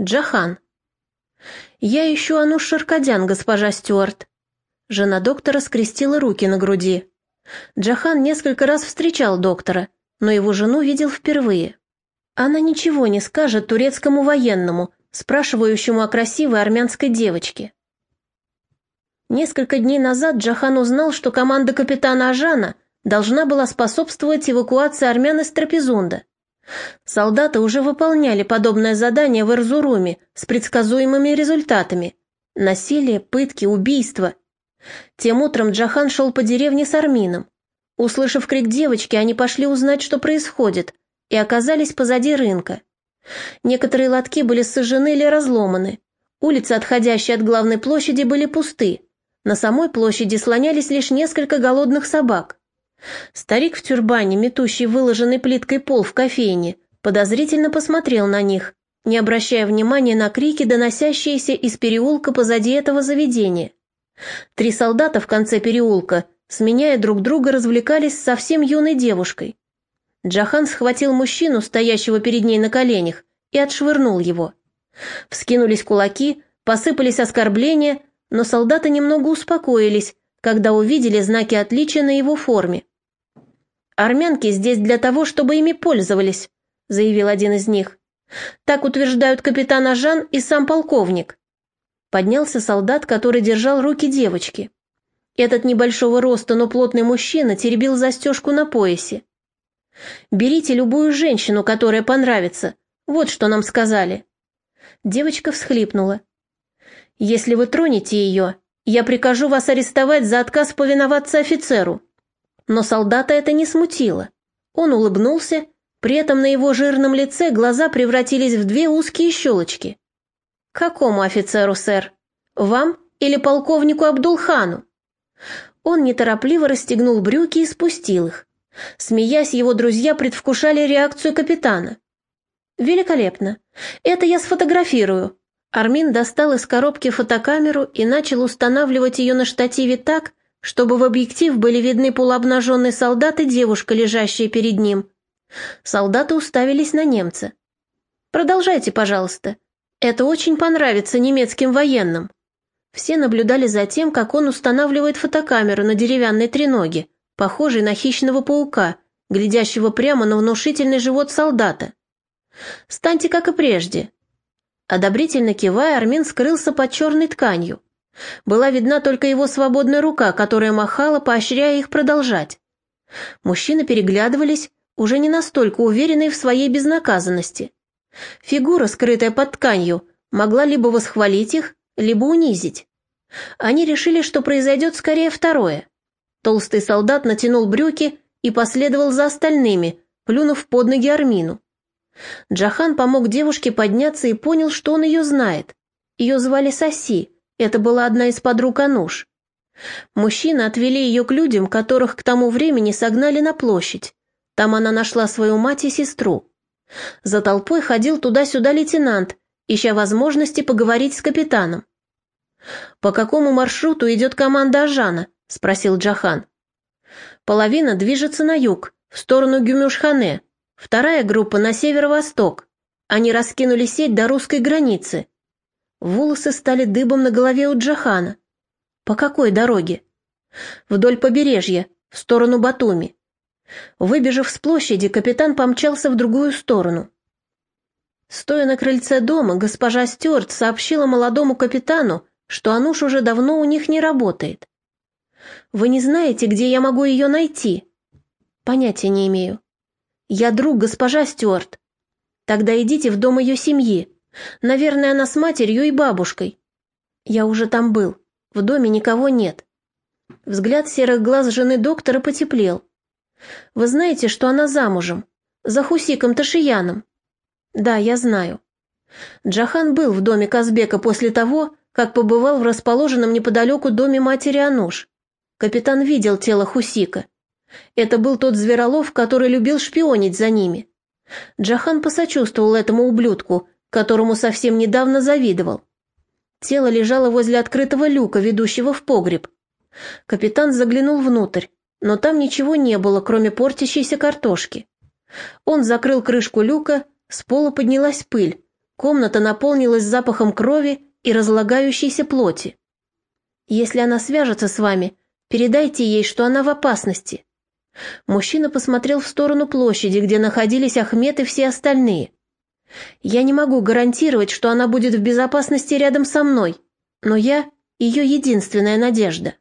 Джахан. «Я ищу Ануш Шаркадян, госпожа Стюарт». Жена доктора скрестила руки на груди. Джахан несколько раз встречал доктора, но его жену видел впервые. Она ничего не скажет турецкому военному, спрашивающему о красивой армянской девочке. Несколько дней назад Джахан узнал, что команда капитана Ажана должна была способствовать эвакуации армян из Трапезунда. Солдаты уже выполняли подобное задание в Эрзуруме с предсказуемыми результатами. Насилие, пытки, убийства. Тем утром Джахан шел по деревне с Армином. Услышав крик девочки, они пошли узнать, что происходит, и оказались позади рынка. Некоторые лотки были сожжены или разломаны. Улицы, отходящие от главной площади, были пусты. На самой площади слонялись лишь несколько голодных собак. Старик в тюрбане, метущий выложенный плиткой пол в кофейне, подозрительно посмотрел на них, не обращая внимания на крики, доносящиеся из переулка позади этого заведения. Три солдата в конце переулка, сменяя друг друга, развлекались с совсем юной девушкой. Джахан схватил мужчину, стоящего перед ней на коленях, и отшвырнул его. Вскинулись кулаки, посыпались оскорбления, но солдаты немного успокоились, когда увидели знаки отличия на его форме. «Армянки здесь для того, чтобы ими пользовались», — заявил один из них. «Так утверждают капитан Ажан и сам полковник». Поднялся солдат, который держал руки девочки. Этот небольшого роста, но плотный мужчина теребил застежку на поясе. «Берите любую женщину, которая понравится. Вот что нам сказали». Девочка всхлипнула. «Если вы тронете ее, я прикажу вас арестовать за отказ повиноваться офицеру». Но солдата это не смутило. Он улыбнулся, при этом на его жирном лице глаза превратились в две узкие щелочки. «Какому офицеру, сэр? Вам или полковнику Абдулхану?» Он неторопливо расстегнул брюки и спустил их. Смеясь, его друзья предвкушали реакцию капитана. «Великолепно. Это я сфотографирую». Армин достал из коробки фотокамеру и начал устанавливать ее на штативе так, чтобы в объектив были видны полуобнаженный солдат и девушка, лежащая перед ним. Солдаты уставились на немца. «Продолжайте, пожалуйста. Это очень понравится немецким военным». Все наблюдали за тем, как он устанавливает фотокамеру на деревянной треноге, похожей на хищного паука, глядящего прямо на внушительный живот солдата. «Станьте, как и прежде». Одобрительно кивая, Армин скрылся под черной тканью. Была видна только его свободная рука, которая махала, поощряя их продолжать. Мужчины переглядывались, уже не настолько уверенные в своей безнаказанности. Фигура, скрытая под тканью, могла либо восхвалить их, либо унизить. Они решили, что произойдет скорее второе. Толстый солдат натянул брюки и последовал за остальными, плюнув под ноги Армину. Джахан помог девушке подняться и понял, что он ее знает. Ее звали Соси, это была одна из подруг Ануш. Мужчины отвели ее к людям, которых к тому времени согнали на площадь. Там она нашла свою мать и сестру. За толпой ходил туда-сюда лейтенант, ища возможности поговорить с капитаном. «По какому маршруту идет команда Ажана?» – спросил Джахан. «Половина движется на юг, в сторону Гюмюшхане, вторая группа на северо-восток. Они раскинули сеть до русской границы. Волосы стали дыбом на голове у Джахана. По какой дороге? Вдоль побережья, в сторону Батуми. Выбежав с площади, капитан помчался в другую сторону. Стоя на крыльце дома, госпожа Стюарт сообщила молодому капитану, что Ануш уже давно у них не работает. «Вы не знаете, где я могу ее найти?» «Понятия не имею». «Я друг госпожа Стюарт». «Тогда идите в дом ее семьи. Наверное, она с матерью и бабушкой. Я уже там был. В доме никого нет. Взгляд серых глаз жены доктора потеплел. Вы знаете, что она замужем? За Хусиком Ташияном. Да, я знаю. Джахан был в доме Казбека после того, как побывал в расположенном неподалеку доме матери Ануш. Капитан видел тело Хусика. Это был тот зверолов, который любил шпионить за ними. Джахан посочувствовал этому ублюдку, которому совсем недавно завидовал. Тело лежало возле открытого люка, ведущего в погреб. Капитан заглянул внутрь, но там ничего не было, кроме портящейся картошки. Он закрыл крышку люка, с пола поднялась пыль, Комната наполнилась запахом крови и разлагающейся плоти. Если она свяжется с вами, передайте ей, что она в опасности. Мужчина посмотрел в сторону площади, где находились Ахмед и все остальные. Я не могу гарантировать, что она будет в безопасности рядом со мной, но я ее единственная надежда.